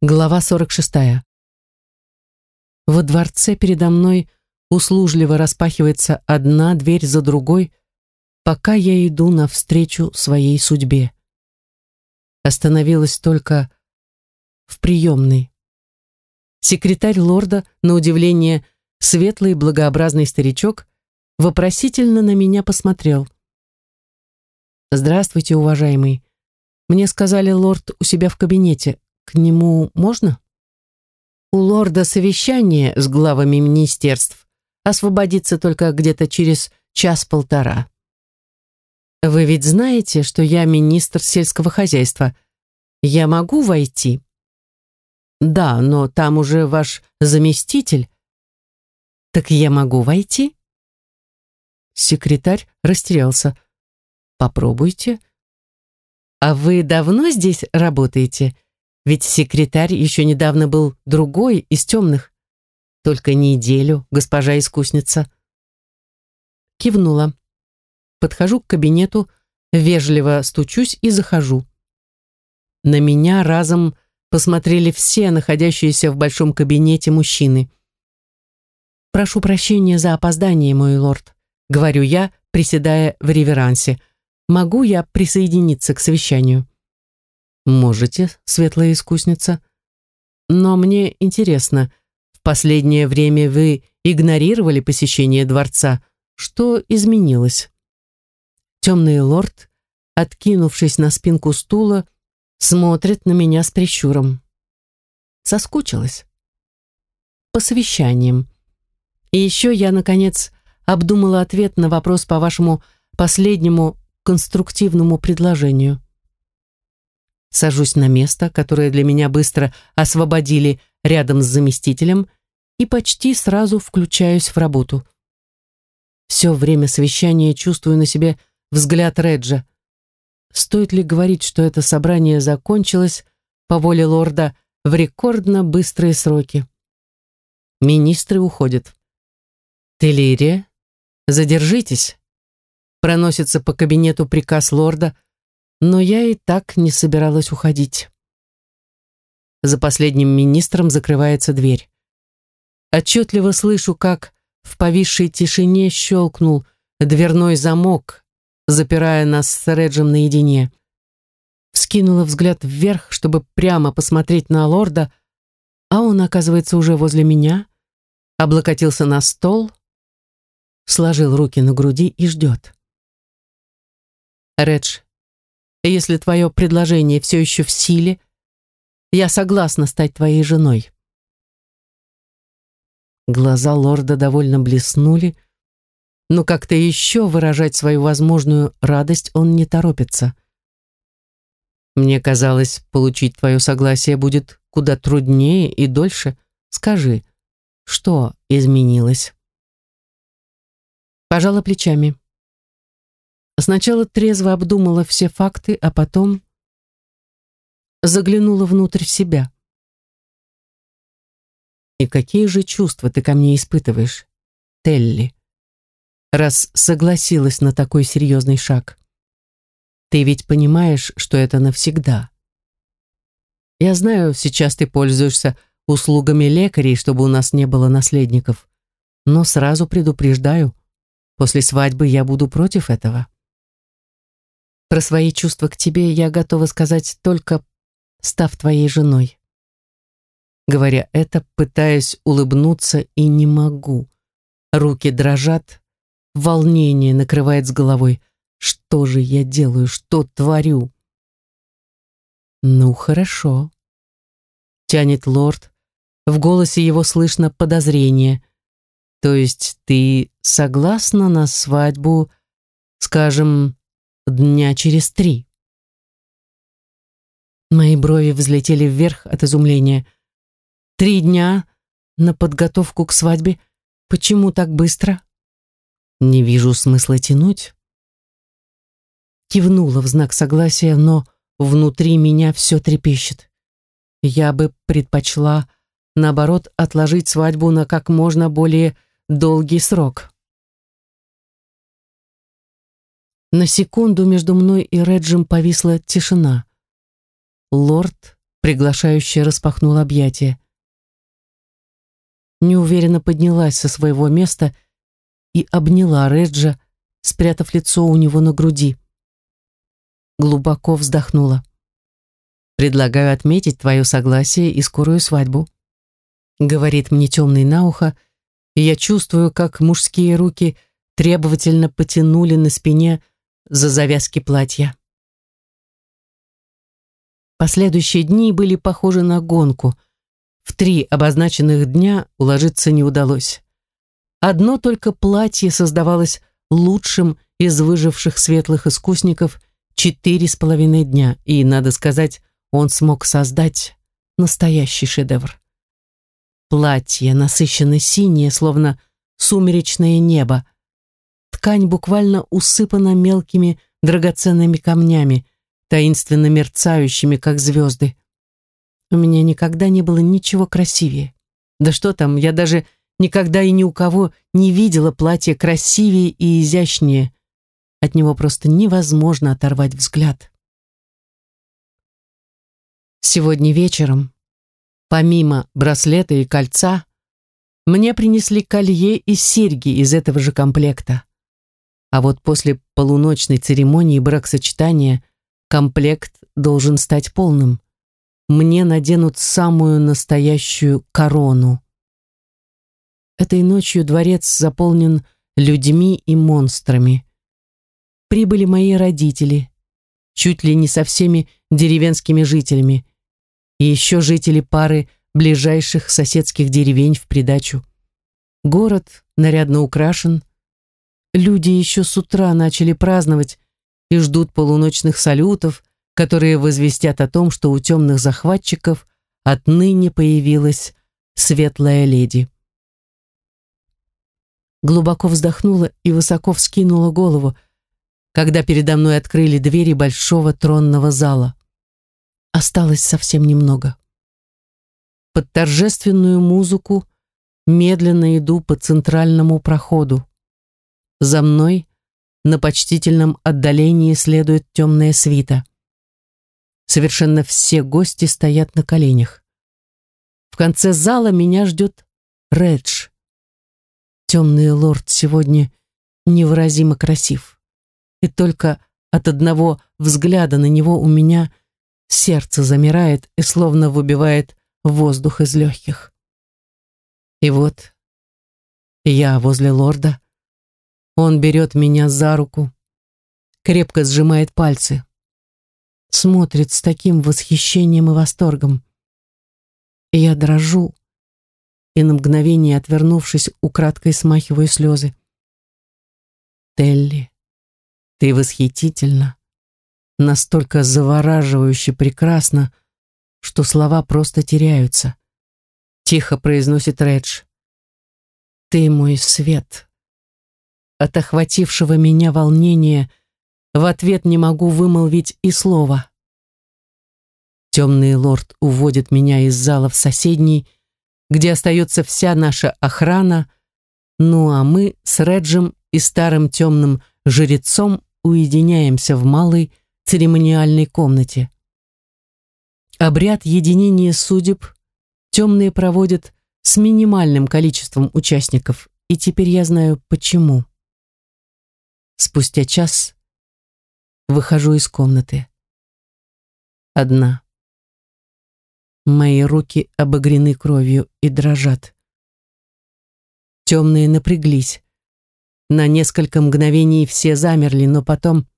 Глава 46. Во дворце передо мной услужливо распахивается одна дверь за другой, пока я иду навстречу своей судьбе. Остановилась только в приемной. Секретарь лорда, на удивление, светлый благообразный старичок, вопросительно на меня посмотрел. «Здравствуйте, уважаемый. Мне сказали, лорд у себя в кабинете. К нему можно? У лорда совещание с главами министерств. Освободиться только где-то через час-полтора. Вы ведь знаете, что я министр сельского хозяйства. Я могу войти? Да, но там уже ваш заместитель. Так я могу войти? Секретарь растерялся. Попробуйте. А вы давно здесь работаете? Ведь секретарь еще недавно был другой, из темных. Только неделю, госпожа искусница. Кивнула. Подхожу к кабинету, вежливо стучусь и захожу. На меня разом посмотрели все находящиеся в большом кабинете мужчины. «Прошу прощения за опоздание, мой лорд», — говорю я, приседая в реверансе. «Могу я присоединиться к совещанию?» Можете, светлая искусница. Но мне интересно, в последнее время вы игнорировали посещение дворца. Что изменилось? Темный лорд, откинувшись на спинку стула, смотрит на меня с прищуром. Соскучилась. По совещаниям. И еще я, наконец, обдумала ответ на вопрос по вашему последнему конструктивному предложению. Сажусь на место, которое для меня быстро освободили рядом с заместителем, и почти сразу включаюсь в работу. Все время совещания чувствую на себе взгляд Реджа. Стоит ли говорить, что это собрание закончилось по воле лорда в рекордно быстрые сроки? Министры уходят. «Телирия, задержитесь!» Проносится по кабинету приказ лорда – но я и так не собиралась уходить. За последним министром закрывается дверь. Отчетливо слышу, как в повисшей тишине щелкнул дверной замок, запирая нас с Реджем наедине. Вскинула взгляд вверх, чтобы прямо посмотреть на лорда, а он, оказывается, уже возле меня, облокотился на стол, сложил руки на груди и ждет. Редж если твое предложение все еще в силе, я согласна стать твоей женой. Глаза лорда довольно блеснули, но как-то еще выражать свою возможную радость он не торопится. Мне казалось, получить твое согласие будет куда труднее и дольше. Скажи, что изменилось? Пожала плечами. Сначала трезво обдумала все факты, а потом заглянула внутрь себя. И какие же чувства ты ко мне испытываешь, Телли, раз согласилась на такой серьезный шаг? Ты ведь понимаешь, что это навсегда. Я знаю, сейчас ты пользуешься услугами лекарей, чтобы у нас не было наследников, но сразу предупреждаю, после свадьбы я буду против этого. Про свои чувства к тебе я готова сказать только став твоей женой. Говоря это, пытаясь улыбнуться и не могу. Руки дрожат, волнение накрывает с головой. Что же я делаю, что творю? Ну, хорошо. Тянет лорд. В голосе его слышно подозрение. То есть ты согласна на свадьбу, скажем, дня через три. Мои брови взлетели вверх от изумления. Три дня на подготовку к свадьбе? Почему так быстро? Не вижу смысла тянуть. Кивнула в знак согласия, но внутри меня все трепещет. Я бы предпочла, наоборот, отложить свадьбу на как можно более долгий срок. На секунду между мной и Реджем повисла тишина. Лорд приглашающе распахнул объятия. Неуверенно поднялась со своего места и обняла Реджа, спрятав лицо у него на груди. Глубоко вздохнула. «Предлагаю отметить твое согласие и скорую свадьбу», говорит мне темный на ухо, и я чувствую, как мужские руки требовательно потянули на спине за завязки платья. Последующие дни были похожи на гонку. В три обозначенных дня уложиться не удалось. Одно только платье создавалось лучшим из выживших светлых искусников четыре с половиной дня, и, надо сказать, он смог создать настоящий шедевр. Платье насыщенно синее, словно сумеречное небо. Ткань буквально усыпана мелкими драгоценными камнями, таинственно мерцающими, как звезды. У меня никогда не было ничего красивее. Да что там, я даже никогда и ни у кого не видела платье красивее и изящнее. От него просто невозможно оторвать взгляд. Сегодня вечером, помимо браслета и кольца, мне принесли колье и серьги из этого же комплекта. А вот после полуночной церемонии бракосочетания комплект должен стать полным. Мне наденут самую настоящую корону. Этой ночью дворец заполнен людьми и монстрами. Прибыли мои родители, чуть ли не со всеми деревенскими жителями, и еще жители пары ближайших соседских деревень в придачу. Город нарядно украшен. Люди еще с утра начали праздновать, и ждут полуночных салютов, которые возвестят о том, что у темных захватчиков отныне появилась светлая леди. Глубоко вздохнула и высоко вскинула голову, когда передо мной открыли двери большого тронного зала. Осталось совсем немного. Под торжественную музыку медленно иду по центральному проходу. За мной на почтительном отдалении следует темная свита. Совершенно все гости стоят на коленях. В конце зала меня ждет Редж. Темный лорд сегодня невыразимо красив. И только от одного взгляда на него у меня сердце замирает и словно выбивает воздух из легких. И вот я возле лорда, он берет меня за руку, крепко сжимает пальцы, смотрит с таким восхищением и восторгом. Я дрожу, и на мгновение, отвернувшись, украдкой смахиваю слезы. Телли, ты восхитительна, настолько завораживающе прекрасна, что слова просто теряются. Тихо произносит Редж. Ты мой свет. От охватившего меня волнения в ответ не могу вымолвить и слова. Темный лорд уводит меня из зала в соседний, где остается вся наша охрана, ну а мы с Реджем и старым темным жрецом уединяемся в малой церемониальной комнате. Обряд единения судеб темные проводят с минимальным количеством участников, и теперь я знаю почему. Спустя час выхожу из комнаты. Одна. Мои руки обогрены кровью и дрожат. Темные напряглись. На несколько мгновений все замерли, но потом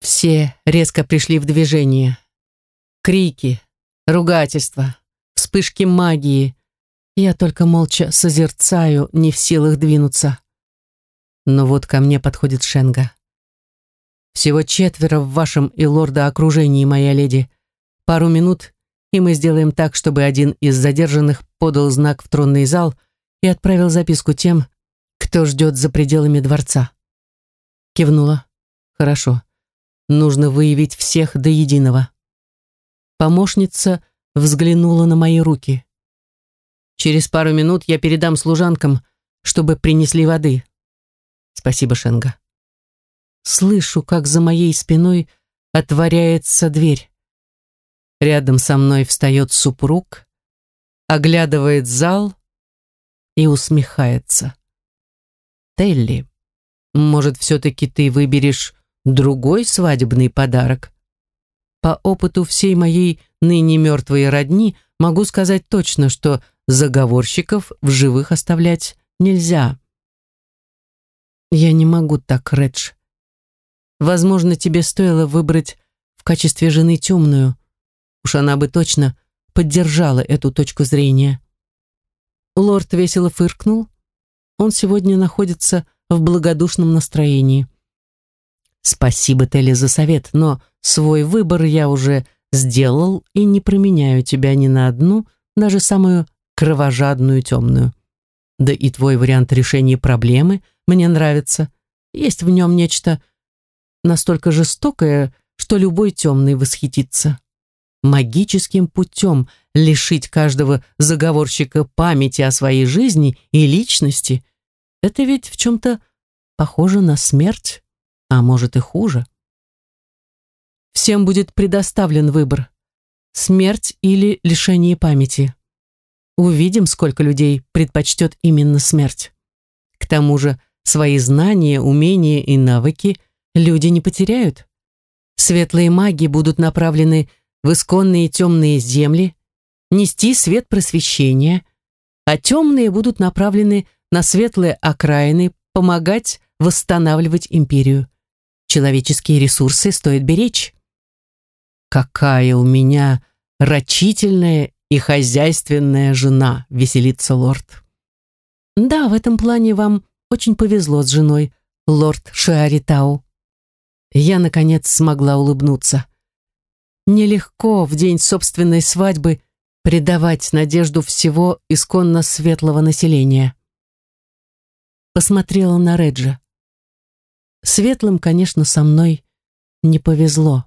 все резко пришли в движение. Крики, ругательства, вспышки магии. Я только молча созерцаю, не в силах двинуться. Но вот ко мне подходит Шенга. Всего четверо в вашем и лорда окружении, моя леди. Пару минут, и мы сделаем так, чтобы один из задержанных подал знак в тронный зал и отправил записку тем, кто ждет за пределами дворца. Кивнула. Хорошо. Нужно выявить всех до единого. Помощница взглянула на мои руки. Через пару минут я передам служанкам, чтобы принесли воды. Спасибо, Шенга. Слышу, как за моей спиной отворяется дверь. Рядом со мной встает супруг, оглядывает зал и усмехается. Телли, может, все-таки ты выберешь другой свадебный подарок? По опыту всей моей ныне мертвой родни могу сказать точно, что заговорщиков в живых оставлять нельзя. Я не могу так, Редж. Возможно, тебе стоило выбрать в качестве жены темную. Уж она бы точно поддержала эту точку зрения. Лорд весело фыркнул. Он сегодня находится в благодушном настроении. Спасибо, Телли, за совет, но свой выбор я уже сделал и не променяю тебя ни на одну, даже самую кровожадную темную. Да и твой вариант решения проблемы мне нравится. Есть в нем нечто настолько жестокое, что любой темный восхитится. Магическим путем лишить каждого заговорщика памяти о своей жизни и личности — это ведь в чем-то похоже на смерть, а может и хуже. Всем будет предоставлен выбор — смерть или лишение памяти. Увидим, сколько людей предпочтет именно смерть. К тому же свои знания, умения и навыки люди не потеряют. Светлые маги будут направлены в исконные темные земли, нести свет просвещения, а темные будут направлены на светлые окраины, помогать восстанавливать империю. Человеческие ресурсы стоит беречь. Какая у меня рачительная и хозяйственная жена, веселится лорд. Да, в этом плане вам очень повезло с женой, лорд Шиаритау. Я, наконец, смогла улыбнуться. Нелегко в день собственной свадьбы предавать надежду всего исконно светлого населения. Посмотрела на Реджа. Светлым, конечно, со мной не повезло.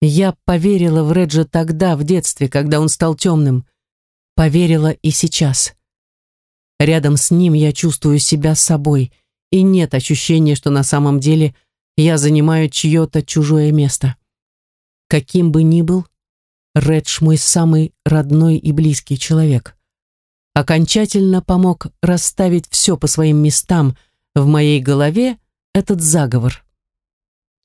Я поверила в Реджа тогда, в детстве, когда он стал темным. Поверила и сейчас. Рядом с ним я чувствую себя собой, и нет ощущения, что на самом деле – я занимаю чье-то чужое место. Каким бы ни был, Редж мой самый родной и близкий человек. Окончательно помог расставить все по своим местам в моей голове этот заговор.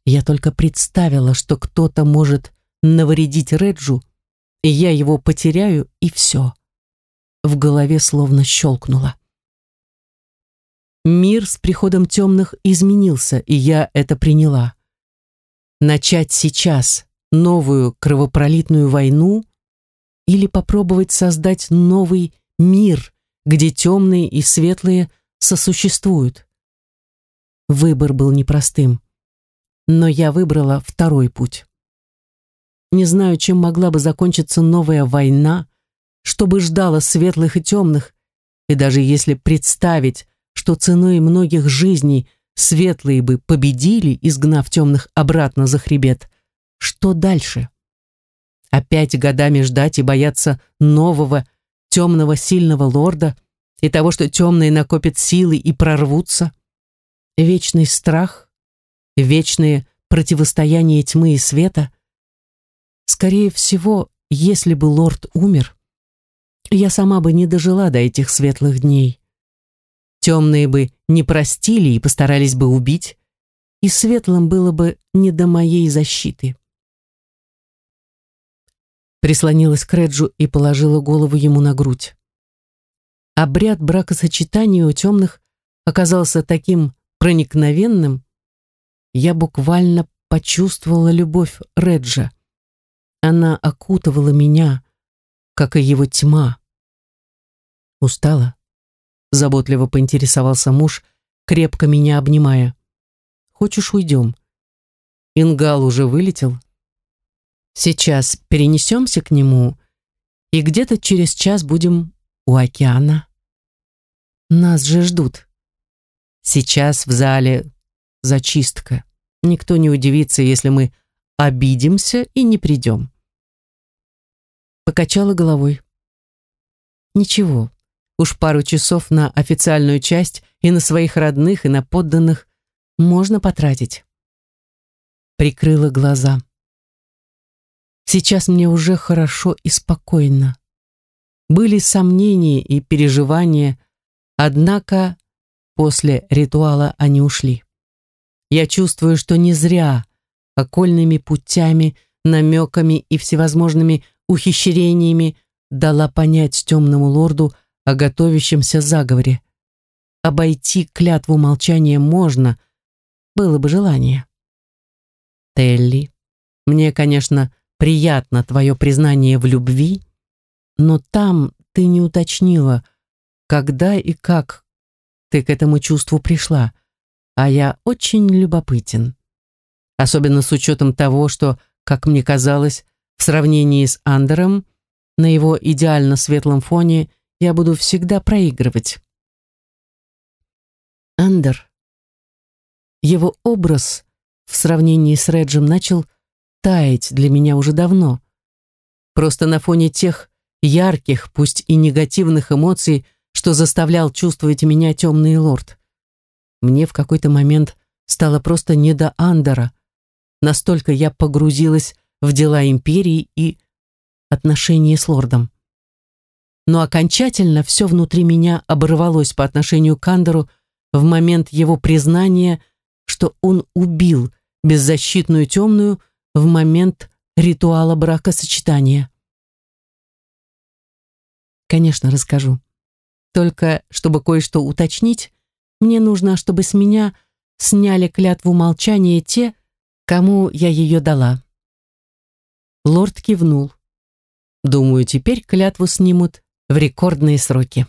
Я только представила, что кто-то может навредить Реджу, и я его потеряю, и все. В голове словно щелкнуло. Мир с приходом темных изменился, и я это приняла. Начать сейчас новую кровопролитную войну или попробовать создать новый мир, где темные и светлые сосуществуют. Выбор был непростым, но я выбрала второй путь. Не знаю, чем могла бы закончиться новая война, что бы ждало светлых и темных, и даже если представить, что ценой многих жизней светлые бы победили, изгнав темных обратно за хребет, что дальше? Опять годами ждать и бояться нового, темного, сильного лорда и того, что темные накопят силы и прорвутся? Вечный страх, вечное противостояние тьмы и света? Скорее всего, если бы лорд умер, я сама бы не дожила до этих светлых дней. Темные бы не простили и постарались бы убить, и светлым было бы не до моей защиты. Прислонилась к Реджу и положила голову ему на грудь. Обряд бракосочетания у темных оказался таким проникновенным, я буквально почувствовала любовь Реджа. Она окутывала меня, как и его тьма. Устала? Заботливо поинтересовался муж, крепко меня обнимая. «Хочешь, уйдем?» Ингал уже вылетел. «Сейчас перенесемся к нему, и где-то через час будем у океана. Нас же ждут. Сейчас в зале зачистка. Никто не удивится, если мы обидимся и не придем». Покачала головой. «Ничего, Уж пару часов на официальную часть и на своих родных, и на подданных можно потратить. Прикрыла глаза. Сейчас мне уже хорошо и спокойно. Были сомнения и переживания, однако после ритуала они ушли. Я чувствую, что не зря окольными путями, намеками и всевозможными ухищрениями дала понять темному лорду о готовящемся заговоре. Обойти клятву молчания можно, было бы желание. Телли, мне, конечно, приятно твое признание в любви, но там ты не уточнила, когда и как ты к этому чувству пришла, а я очень любопытен. Особенно с учетом того, что, как мне казалось, в сравнении с Андером, на его идеально светлом фоне я буду всегда проигрывать. Андер. Его образ в сравнении с Реджем начал таять для меня уже давно. Просто на фоне тех ярких, пусть и негативных эмоций, что заставлял чувствовать меня темный лорд. Мне в какой-то момент стало просто не до Андера. Настолько я погрузилась в дела империи и отношения с лордом. Но окончательно все внутри меня оборвалось по отношению к Андеру в момент его признания, что он убил беззащитную темную в момент ритуала бракосочетания. Конечно, расскажу. Только, чтобы кое-что уточнить, мне нужно, чтобы с меня сняли клятву молчания те, кому я ее дала. Лорд кивнул. Думаю, теперь клятву снимут в рекордные сроки.